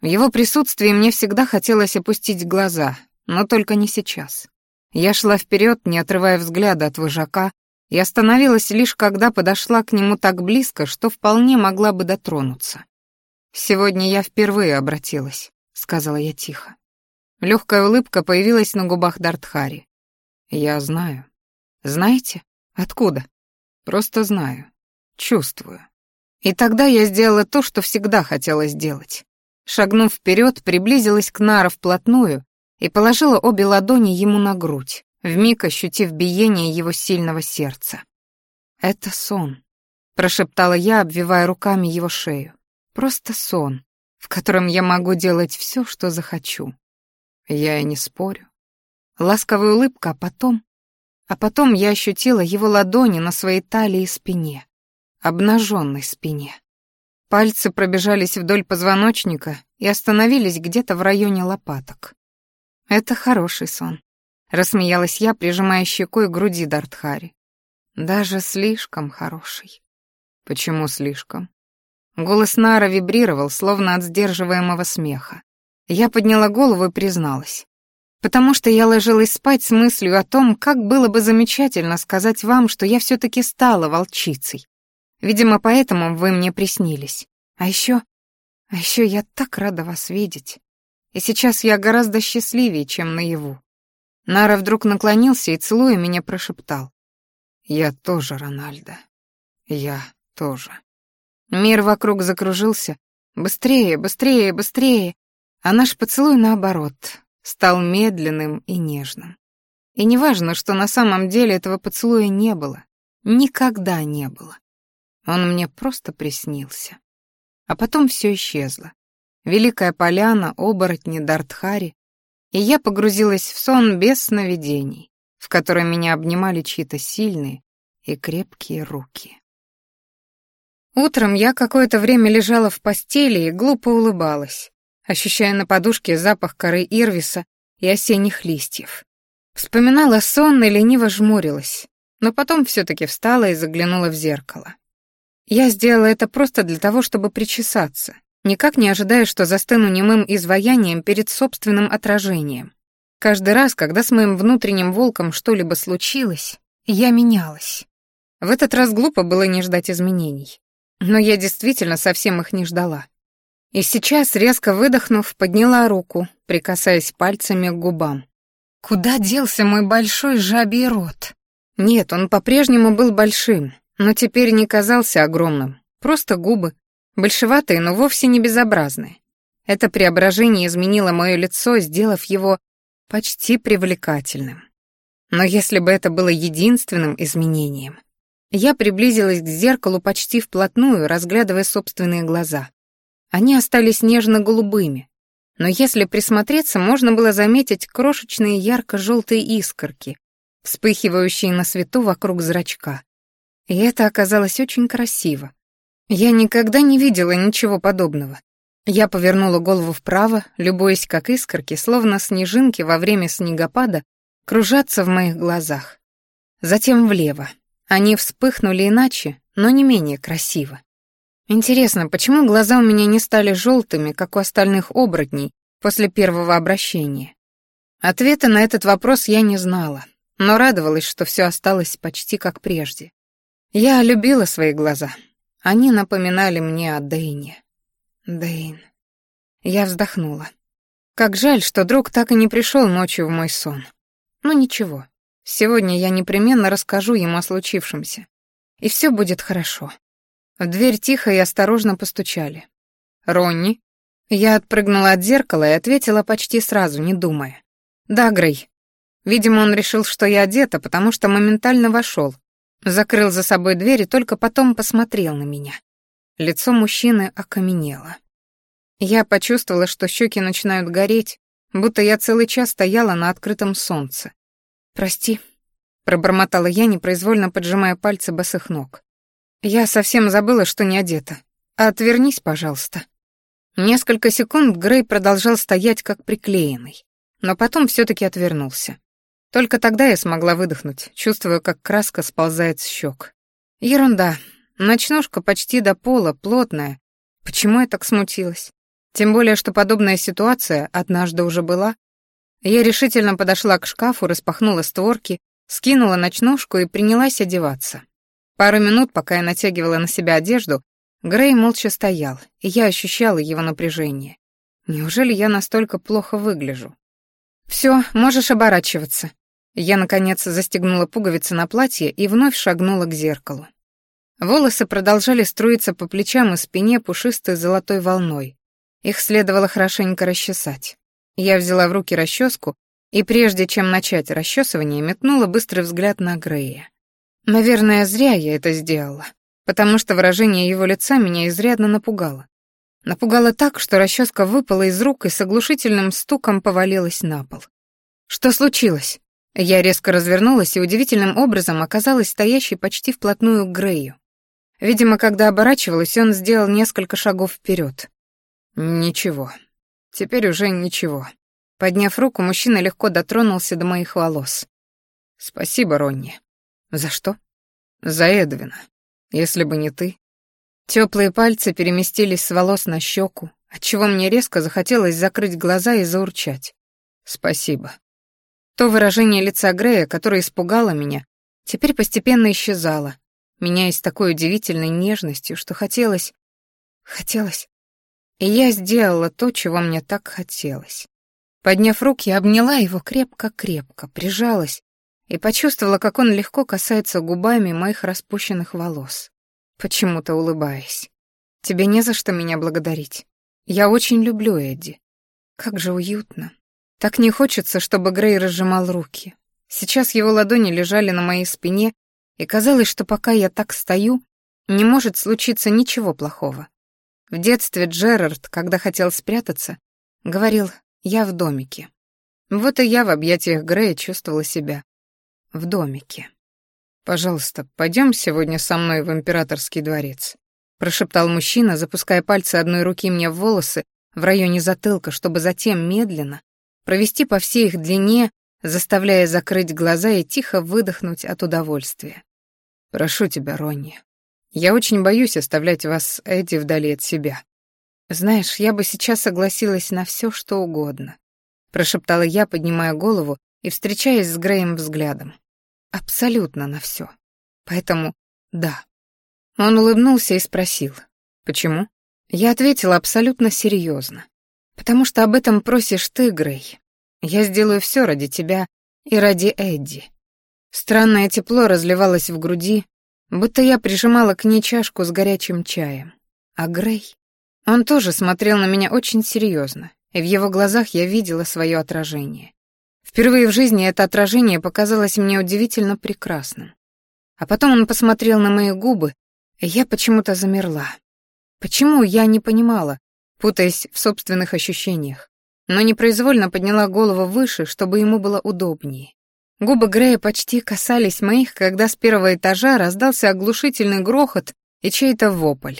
В его присутствии мне всегда хотелось опустить глаза, но только не сейчас. Я шла вперед, не отрывая взгляда от вожака, и остановилась лишь когда подошла к нему так близко, что вполне могла бы дотронуться. «Сегодня я впервые обратилась», — сказала я тихо. Легкая улыбка появилась на губах Дартхари. «Я знаю». «Знаете? Откуда?» «Просто знаю. Чувствую». И тогда я сделала то, что всегда хотела сделать. Шагнув вперед, приблизилась к Нара вплотную и положила обе ладони ему на грудь, вмиг ощутив биение его сильного сердца. «Это сон», — прошептала я, обвивая руками его шею. «Просто сон, в котором я могу делать все, что захочу». Я и не спорю. Ласковая улыбка, а потом... А потом я ощутила его ладони на своей талии и спине, обнаженной спине. Пальцы пробежались вдоль позвоночника и остановились где-то в районе лопаток. «Это хороший сон», — рассмеялась я, прижимая щекой к груди Дартхари. «Даже слишком хороший». «Почему слишком?» Голос Нара вибрировал, словно от сдерживаемого смеха. Я подняла голову и призналась. «Потому что я ложилась спать с мыслью о том, как было бы замечательно сказать вам, что я все таки стала волчицей. Видимо, поэтому вы мне приснились. А еще, А еще я так рада вас видеть. И сейчас я гораздо счастливее, чем наяву. Нара вдруг наклонился и, целуя меня, прошептал. «Я тоже, Рональдо. Я тоже». Мир вокруг закружился. Быстрее, быстрее, быстрее. А наш поцелуй, наоборот, стал медленным и нежным. И неважно, что на самом деле этого поцелуя не было. Никогда не было. Он мне просто приснился. А потом все исчезло. Великая поляна, оборотни, Дартхари. И я погрузилась в сон без сновидений, в котором меня обнимали чьи-то сильные и крепкие руки. Утром я какое-то время лежала в постели и глупо улыбалась, ощущая на подушке запах коры ирвиса и осенних листьев. Вспоминала сон и лениво жмурилась, но потом все таки встала и заглянула в зеркало. Я сделала это просто для того, чтобы причесаться, никак не ожидая, что застыну немым изваянием перед собственным отражением. Каждый раз, когда с моим внутренним волком что-либо случилось, я менялась. В этот раз глупо было не ждать изменений. Но я действительно совсем их не ждала. И сейчас, резко выдохнув, подняла руку, прикасаясь пальцами к губам. Куда делся мой большой жабий рот? Нет, он по-прежнему был большим, но теперь не казался огромным. Просто губы, Большеватые, но вовсе не безобразные. Это преображение изменило мое лицо, сделав его почти привлекательным. Но если бы это было единственным изменением... Я приблизилась к зеркалу почти вплотную, разглядывая собственные глаза. Они остались нежно-голубыми, но если присмотреться, можно было заметить крошечные ярко-желтые искорки, вспыхивающие на свету вокруг зрачка. И это оказалось очень красиво, я никогда не видела ничего подобного. Я повернула голову вправо, любуясь, как искорки, словно снежинки во время снегопада, кружатся в моих глазах. Затем влево. Они вспыхнули иначе, но не менее красиво. Интересно, почему глаза у меня не стали желтыми, как у остальных оборотней, после первого обращения? Ответа на этот вопрос я не знала, но радовалась, что все осталось почти как прежде. Я любила свои глаза, они напоминали мне о Дэйне. Дэйн. Я вздохнула. Как жаль, что друг так и не пришел ночью в мой сон. Ну ничего, сегодня я непременно расскажу ему о случившемся. И все будет хорошо. В дверь тихо и осторожно постучали. «Ронни?» Я отпрыгнула от зеркала и ответила почти сразу, не думая. «Да, Грей». Видимо, он решил, что я одета, потому что моментально вошел, Закрыл за собой дверь и только потом посмотрел на меня. Лицо мужчины окаменело. Я почувствовала, что щеки начинают гореть, будто я целый час стояла на открытом солнце. «Прости», — пробормотала я, непроизвольно поджимая пальцы босых ног. «Я совсем забыла, что не одета. Отвернись, пожалуйста». Несколько секунд Грей продолжал стоять как приклеенный, но потом все таки отвернулся. Только тогда я смогла выдохнуть, чувствуя, как краска сползает с щек. Ерунда. Ночнушка почти до пола, плотная. Почему я так смутилась? Тем более, что подобная ситуация однажды уже была. Я решительно подошла к шкафу, распахнула створки, скинула ночнушку и принялась одеваться. Пару минут, пока я натягивала на себя одежду, Грей молча стоял, и я ощущала его напряжение. Неужели я настолько плохо выгляжу? «Все, можешь оборачиваться». Я, наконец, застегнула пуговицы на платье и вновь шагнула к зеркалу. Волосы продолжали струиться по плечам и спине пушистой золотой волной. Их следовало хорошенько расчесать. Я взяла в руки расческу и, прежде чем начать расчесывание, метнула быстрый взгляд на Грея. Наверное, зря я это сделала, потому что выражение его лица меня изрядно напугало. Напугало так, что расческа выпала из рук и с оглушительным стуком повалилась на пол. «Что случилось?» Я резко развернулась и удивительным образом оказалась стоящей почти вплотную к Грею. Видимо, когда оборачивалась, он сделал несколько шагов вперед. «Ничего. Теперь уже ничего». Подняв руку, мужчина легко дотронулся до моих волос. «Спасибо, Ронни». «За что?» «За Эдвина. Если бы не ты...» Теплые пальцы переместились с волос на щеку, отчего мне резко захотелось закрыть глаза и заурчать. «Спасибо». То выражение лица Грея, которое испугало меня, теперь постепенно исчезало, меняясь такой удивительной нежностью, что хотелось... Хотелось... И я сделала то, чего мне так хотелось. Подняв руки, обняла его крепко-крепко, прижалась и почувствовала, как он легко касается губами моих распущенных волос почему-то улыбаясь. «Тебе не за что меня благодарить. Я очень люблю Эдди. Как же уютно. Так не хочется, чтобы Грей разжимал руки. Сейчас его ладони лежали на моей спине, и казалось, что пока я так стою, не может случиться ничего плохого. В детстве Джерард, когда хотел спрятаться, говорил «я в домике». Вот и я в объятиях Грея чувствовала себя в домике. «Пожалуйста, пойдем сегодня со мной в императорский дворец», прошептал мужчина, запуская пальцы одной руки мне в волосы в районе затылка, чтобы затем медленно провести по всей их длине, заставляя закрыть глаза и тихо выдохнуть от удовольствия. «Прошу тебя, Ронни. Я очень боюсь оставлять вас, Эдди, вдали от себя. Знаешь, я бы сейчас согласилась на все, что угодно», прошептала я, поднимая голову и встречаясь с Греем взглядом. Абсолютно на все. Поэтому да. Он улыбнулся и спросил. Почему? Я ответила абсолютно серьезно. Потому что об этом просишь ты, Грей. Я сделаю все ради тебя и ради Эдди. Странное тепло разливалось в груди, будто я прижимала к ней чашку с горячим чаем. А Грей? Он тоже смотрел на меня очень серьезно, и в его глазах я видела свое отражение. Впервые в жизни это отражение показалось мне удивительно прекрасным. А потом он посмотрел на мои губы, и я почему-то замерла. Почему, я не понимала, путаясь в собственных ощущениях, но непроизвольно подняла голову выше, чтобы ему было удобнее. Губы Грея почти касались моих, когда с первого этажа раздался оглушительный грохот и чей-то вопль.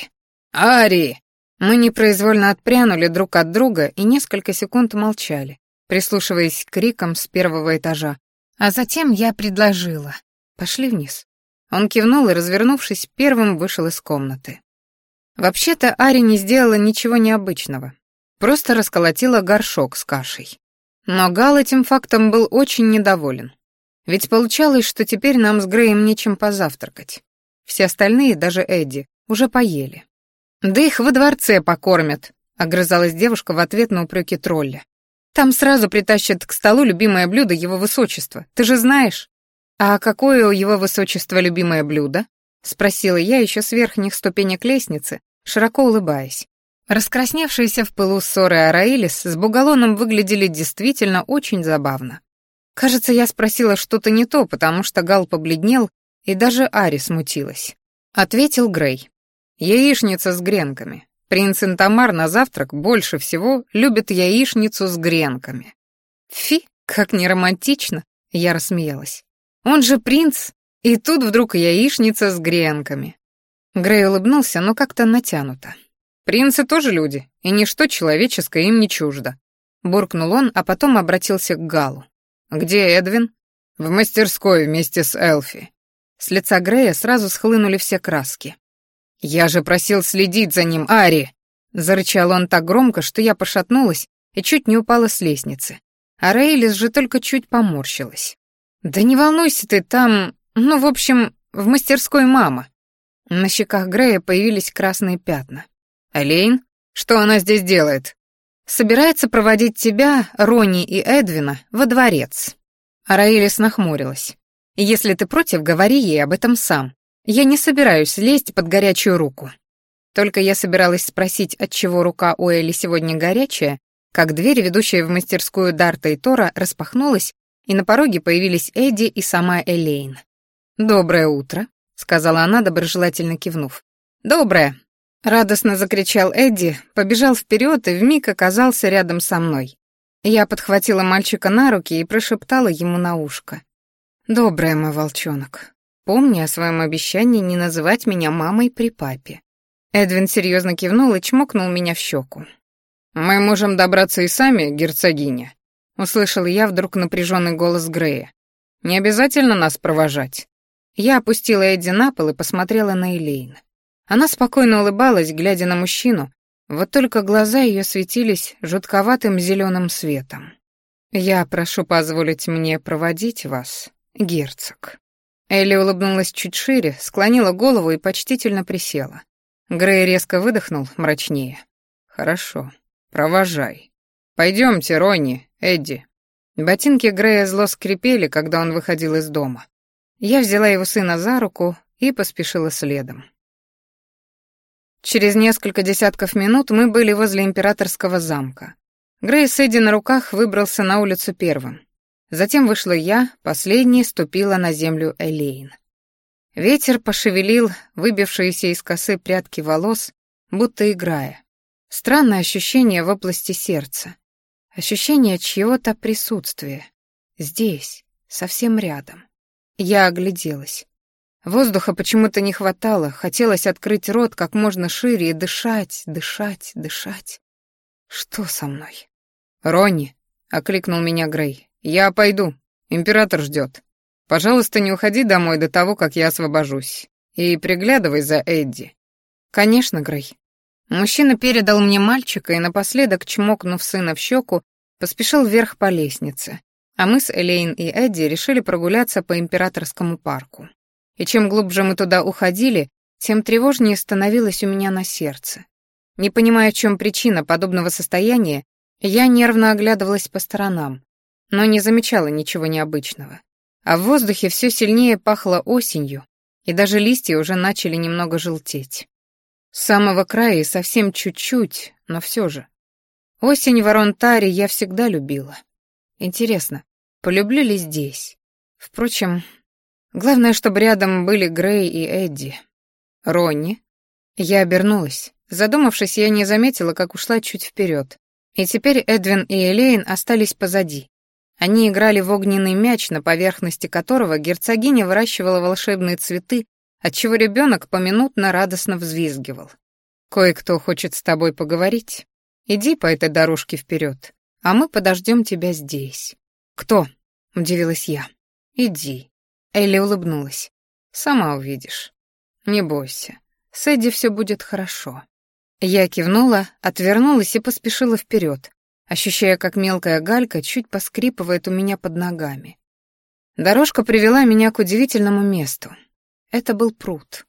«Ари!» Мы непроизвольно отпрянули друг от друга и несколько секунд молчали, прислушиваясь к крикам с первого этажа. А затем я предложила. «Пошли вниз». Он кивнул и, развернувшись, первым вышел из комнаты. Вообще-то Ари не сделала ничего необычного. Просто расколотила горшок с кашей. Но Гал этим фактом был очень недоволен. Ведь получалось, что теперь нам с Греем нечем позавтракать. Все остальные, даже Эдди, уже поели. «Да их во дворце покормят», — огрызалась девушка в ответ на упреки тролля. Там сразу притащат к столу любимое блюдо его высочества. Ты же знаешь. А какое у его высочества любимое блюдо? Спросила я еще с верхних ступенек лестницы, широко улыбаясь. Раскрасневшиеся в пылу ссоры Араилис с Бугалоном выглядели действительно очень забавно. Кажется, я спросила что-то не то, потому что Гал побледнел, и даже Ари смутилась. Ответил Грей. Яичница с гренками. Принц Интамар на завтрак больше всего любит яичницу с гренками. Фи, как неромантично, я рассмеялась. Он же принц, и тут вдруг яичница с гренками. Грей улыбнулся, но как-то натянуто. Принцы тоже люди, и ничто человеческое им не чуждо. Буркнул он, а потом обратился к Галу. «Где Эдвин?» «В мастерской вместе с Элфи». С лица Грея сразу схлынули все краски. «Я же просил следить за ним, Ари!» Зарычал он так громко, что я пошатнулась и чуть не упала с лестницы. А Рейлис же только чуть поморщилась. «Да не волнуйся ты, там... Ну, в общем, в мастерской мама». На щеках Грея появились красные пятна. «Элейн? Что она здесь делает?» «Собирается проводить тебя, Ронни и Эдвина, во дворец». А Раэлис нахмурилась. «Если ты против, говори ей об этом сам. Я не собираюсь лезть под горячую руку». Только я собиралась спросить, отчего рука у Элли сегодня горячая, как дверь, ведущая в мастерскую Дарта и Тора, распахнулась, и на пороге появились Эдди и сама Элейн. «Доброе утро», — сказала она, доброжелательно кивнув. «Доброе», — радостно закричал Эдди, побежал вперед и вмиг оказался рядом со мной. Я подхватила мальчика на руки и прошептала ему на ушко. «Доброе, мой волчонок. Помни о своем обещании не называть меня мамой при папе». Эдвин серьезно кивнул и чмокнул меня в щеку. «Мы можем добраться и сами, герцогиня», — услышал я вдруг напряженный голос Грея. «Не обязательно нас провожать». Я опустила Эдди на пол и посмотрела на Элейн. Она спокойно улыбалась, глядя на мужчину, вот только глаза ее светились жутковатым зеленым светом. «Я прошу позволить мне проводить вас, герцог». Элли улыбнулась чуть шире, склонила голову и почтительно присела. Грей резко выдохнул, мрачнее. «Хорошо. Провожай. Пойдемте, Ронни, Эдди». Ботинки Грея зло скрипели, когда он выходил из дома. Я взяла его сына за руку и поспешила следом. Через несколько десятков минут мы были возле императорского замка. Грей с Эдди на руках выбрался на улицу первым. Затем вышла я, последней ступила на землю Элейн. Ветер пошевелил выбившиеся из косы прядки волос, будто играя. Странное ощущение в области сердца. Ощущение чьего-то присутствия. Здесь, совсем рядом. Я огляделась. Воздуха почему-то не хватало, хотелось открыть рот как можно шире и дышать, дышать, дышать. Что со мной? «Ронни», — окликнул меня Грей, — «я пойду, император ждет». Пожалуйста, не уходи домой до того, как я освобожусь. И приглядывай за Эдди. Конечно, Грей. Мужчина передал мне мальчика и напоследок, чмокнув сына в щеку, поспешил вверх по лестнице. А мы с Элейн и Эдди решили прогуляться по императорскому парку. И чем глубже мы туда уходили, тем тревожнее становилось у меня на сердце. Не понимая, в чем причина подобного состояния, я нервно оглядывалась по сторонам, но не замечала ничего необычного а в воздухе все сильнее пахло осенью, и даже листья уже начали немного желтеть. С самого края и совсем чуть-чуть, но все же. Осень в Аронтаре я всегда любила. Интересно, полюблю ли здесь? Впрочем, главное, чтобы рядом были Грей и Эдди. Ронни. Я обернулась. Задумавшись, я не заметила, как ушла чуть вперед. И теперь Эдвин и Элейн остались позади. Они играли в огненный мяч, на поверхности которого герцогиня выращивала волшебные цветы, отчего ребенок поминутно радостно взвизгивал. «Кое-кто хочет с тобой поговорить. Иди по этой дорожке вперед, а мы подождем тебя здесь». «Кто?» — удивилась я. «Иди». Элли улыбнулась. «Сама увидишь. Не бойся. С Эдди все будет хорошо». Я кивнула, отвернулась и поспешила вперед, ощущая, как мелкая галька чуть поскрипывает у меня под ногами. Дорожка привела меня к удивительному месту. Это был пруд.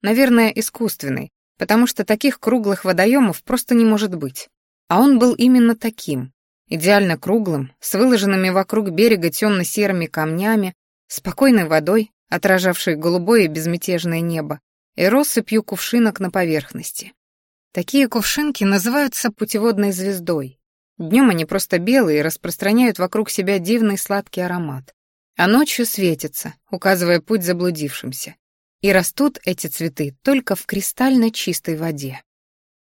Наверное, искусственный, потому что таких круглых водоемов просто не может быть. А он был именно таким, идеально круглым, с выложенными вокруг берега темно-серыми камнями, спокойной водой, отражавшей голубое и безмятежное небо, и россыпью кувшинок на поверхности. Такие кувшинки называются путеводной звездой, Днем они просто белые и распространяют вокруг себя дивный сладкий аромат. А ночью светятся, указывая путь заблудившимся. И растут эти цветы только в кристально чистой воде.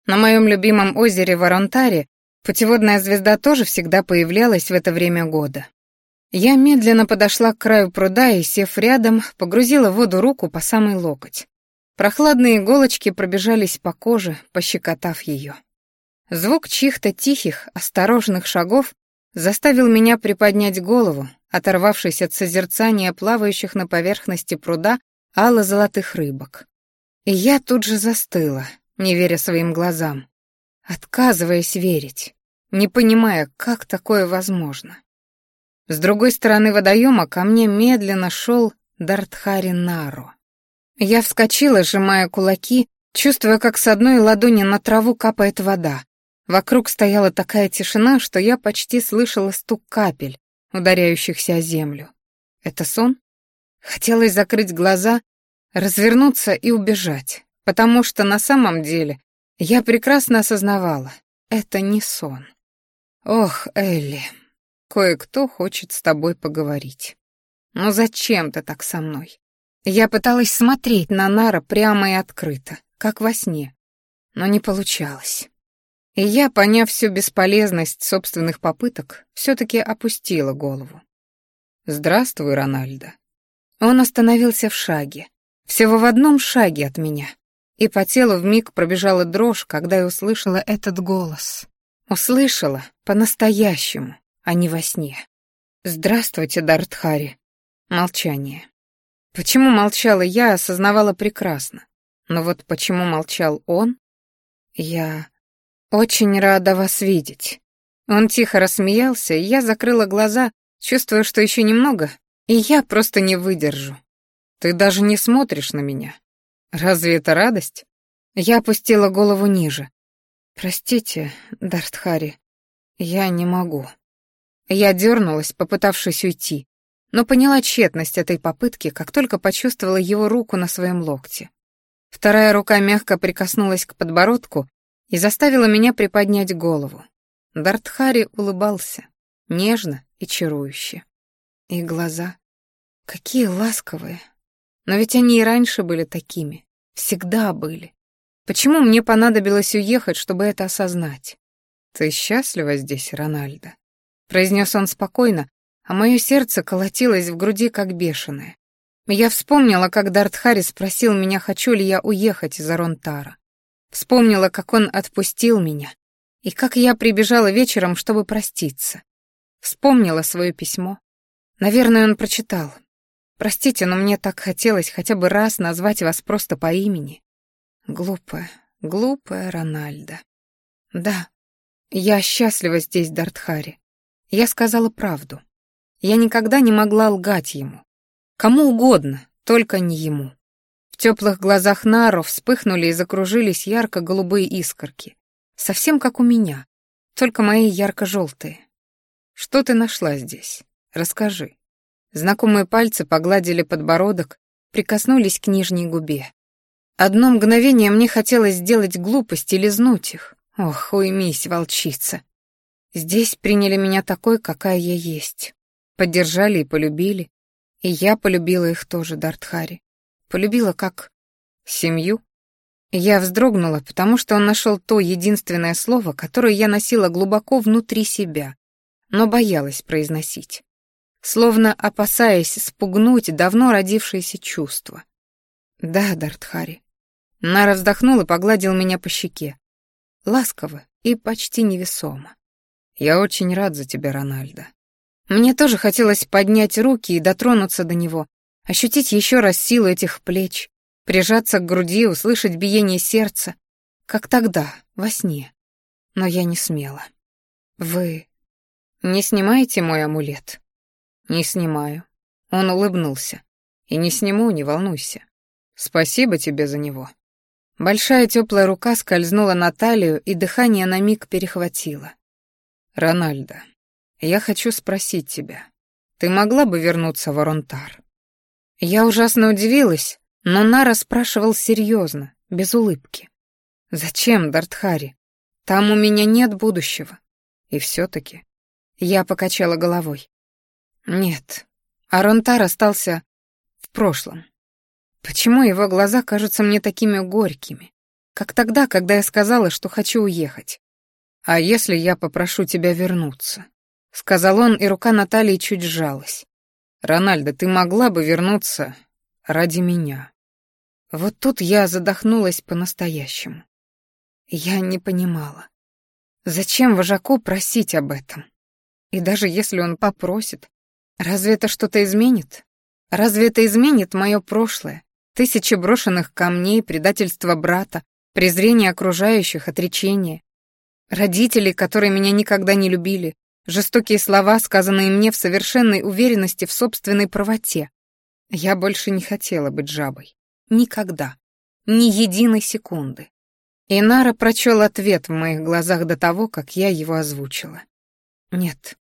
На моем любимом озере Воронтаре путеводная звезда тоже всегда появлялась в это время года. Я медленно подошла к краю пруда и, сев рядом, погрузила в воду руку по самый локоть. Прохладные иголочки пробежались по коже, пощекотав ее. Звук чьих-то тихих, осторожных шагов заставил меня приподнять голову, оторвавшись от созерцания плавающих на поверхности пруда ало-золотых рыбок. И я тут же застыла, не веря своим глазам. Отказываясь верить, не понимая, как такое возможно. С другой стороны водоема ко мне медленно шел Дартхари Нару. Я вскочила, сжимая кулаки, чувствуя, как с одной ладони на траву капает вода. Вокруг стояла такая тишина, что я почти слышала стук капель, ударяющихся о землю. Это сон? Хотелось закрыть глаза, развернуться и убежать, потому что на самом деле я прекрасно осознавала, это не сон. Ох, Элли, Кое-кто хочет с тобой поговорить. Но зачем ты так со мной? Я пыталась смотреть на Нара прямо и открыто, как во сне, но не получалось. И я, поняв всю бесполезность собственных попыток, все-таки опустила голову. «Здравствуй, Рональдо». Он остановился в шаге, всего в одном шаге от меня, и по телу вмиг пробежала дрожь, когда я услышала этот голос. Услышала по-настоящему, а не во сне. «Здравствуйте, Дартхари». Молчание. Почему молчала я, осознавала прекрасно. Но вот почему молчал он? Я очень рада вас видеть. Он тихо рассмеялся, и я закрыла глаза, чувствуя, что еще немного, и я просто не выдержу. Ты даже не смотришь на меня. Разве это радость? Я опустила голову ниже. Простите, Дартхари, я не могу. Я дернулась, попытавшись уйти, но поняла тщетность этой попытки, как только почувствовала его руку на своем локте. Вторая рука мягко прикоснулась к подбородку и заставила меня приподнять голову. Дартхари улыбался, нежно и чарующе. И глаза. Какие ласковые. Но ведь они и раньше были такими. Всегда были. Почему мне понадобилось уехать, чтобы это осознать? Ты счастлива здесь, Рональдо? произнес он спокойно, а мое сердце колотилось в груди как бешеное. Я вспомнила, как Дарт Харрис спросил меня, хочу ли я уехать из Аронтара. Вспомнила, как он отпустил меня, и как я прибежала вечером, чтобы проститься. Вспомнила свое письмо. Наверное, он прочитал. Простите, но мне так хотелось хотя бы раз назвать вас просто по имени. Глупая, глупая Рональда. Да, я счастлива здесь, Дартхари. Я сказала правду. Я никогда не могла лгать ему. Кому угодно, только не ему. В теплых глазах Нару вспыхнули и закружились ярко-голубые искорки. Совсем как у меня, только мои ярко-желтые. Что ты нашла здесь? Расскажи. Знакомые пальцы погладили подбородок, прикоснулись к нижней губе. Одно мгновение мне хотелось сделать глупость и лизнуть их. Ох, уймись, волчица. Здесь приняли меня такой, какая я есть. Поддержали и полюбили. И я полюбила их тоже, Дартхари. Полюбила как семью. Я вздрогнула, потому что он нашел то единственное слово, которое я носила глубоко внутри себя, но боялась произносить. Словно опасаясь спугнуть давно родившееся чувство. Да, Дартхари. Нара вздохнул и погладил меня по щеке. Ласково и почти невесомо. Я очень рад за тебя, Рональдо. Мне тоже хотелось поднять руки и дотронуться до него, ощутить еще раз силу этих плеч, прижаться к груди, услышать биение сердца, как тогда, во сне. Но я не смела. Вы не снимаете мой амулет? Не снимаю. Он улыбнулся. И не сниму, не волнуйся. Спасибо тебе за него. Большая теплая рука скользнула на талию, и дыхание на миг перехватило. «Рональдо, я хочу спросить тебя. Ты могла бы вернуться в Аронтар?» Я ужасно удивилась, но Нара спрашивал серьезно, без улыбки. «Зачем, Дартхари? Там у меня нет будущего». И все-таки я покачала головой. «Нет, Аронтар остался в прошлом. Почему его глаза кажутся мне такими горькими, как тогда, когда я сказала, что хочу уехать? «А если я попрошу тебя вернуться?» — сказал он, и рука Натальи чуть сжалась. «Рональдо, ты могла бы вернуться ради меня?» Вот тут я задохнулась по-настоящему. Я не понимала. Зачем вожаку просить об этом? И даже если он попросит, разве это что-то изменит? Разве это изменит мое прошлое? Тысячи брошенных камней, предательство брата, презрение окружающих, отречение. Родители, которые меня никогда не любили, жестокие слова, сказанные мне в совершенной уверенности в собственной правоте. Я больше не хотела быть жабой. Никогда. Ни единой секунды. И Нара прочел ответ в моих глазах до того, как я его озвучила. Нет,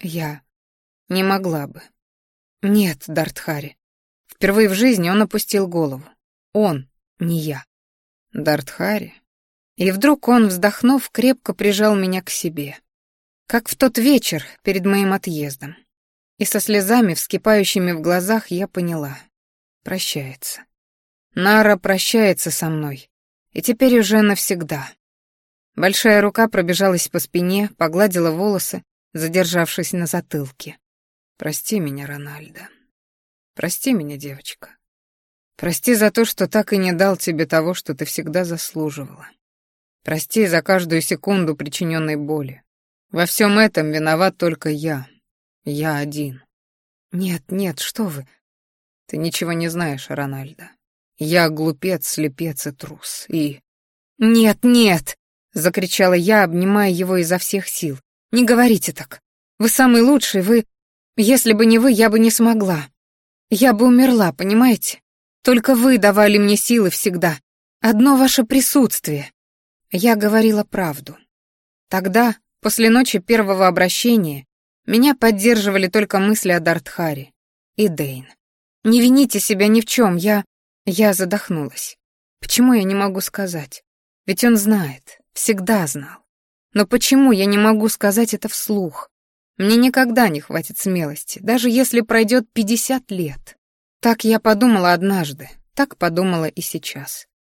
я не могла бы. Нет, Дартхари. Впервые в жизни он опустил голову. Он, не я. Дартхари. И вдруг он, вздохнув, крепко прижал меня к себе. Как в тот вечер перед моим отъездом. И со слезами, вскипающими в глазах, я поняла. Прощается. Нара прощается со мной. И теперь уже навсегда. Большая рука пробежалась по спине, погладила волосы, задержавшись на затылке. «Прости меня, Рональдо. Прости меня, девочка. Прости за то, что так и не дал тебе того, что ты всегда заслуживала. Прости за каждую секунду причиненной боли. Во всем этом виноват только я. Я один. Нет, нет, что вы. Ты ничего не знаешь, Рональдо. Я глупец, слепец и трус. И... «Нет, нет!» — закричала я, обнимая его изо всех сил. «Не говорите так. Вы самый лучший, вы... Если бы не вы, я бы не смогла. Я бы умерла, понимаете? Только вы давали мне силы всегда. Одно ваше присутствие». Я говорила правду. Тогда, после ночи первого обращения, меня поддерживали только мысли о Дартхаре и Дейн. Не вините себя ни в чем, я... Я задохнулась. Почему я не могу сказать? Ведь он знает, всегда знал. Но почему я не могу сказать это вслух? Мне никогда не хватит смелости, даже если пройдет пятьдесят лет. Так я подумала однажды, так подумала и сейчас.